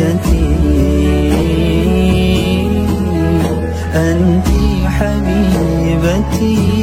زوجتي أنت حبيبتي.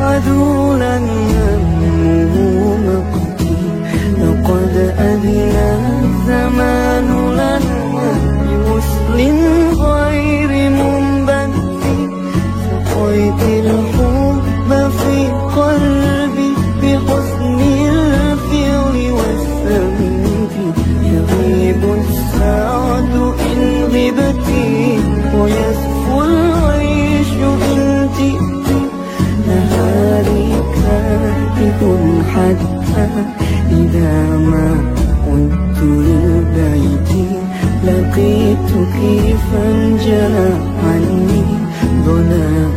وذولا أنه مقتول لقد أذن الزمان لنا بوصل حتى إذا ما عدت للبيت لقيتك فانجلى عني ظلام